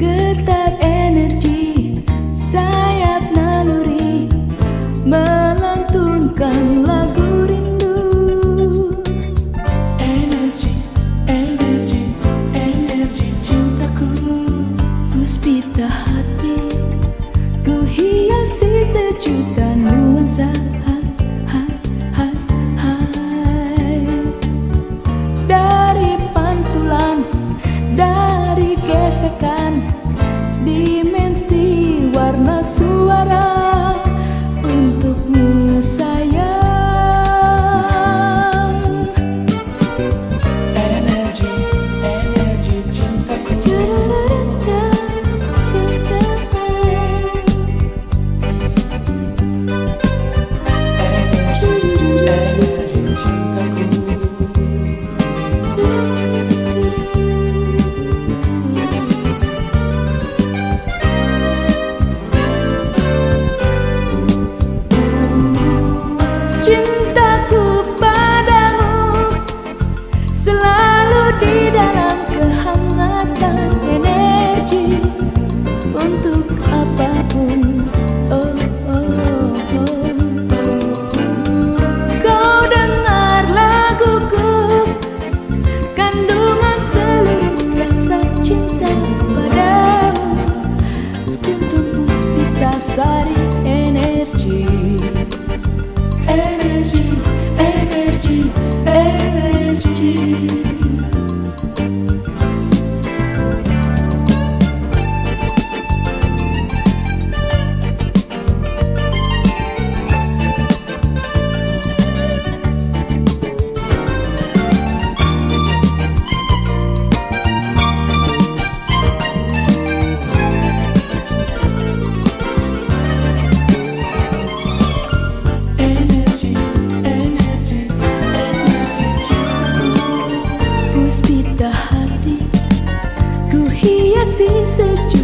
getar energi sayap naluri na sua arara. así se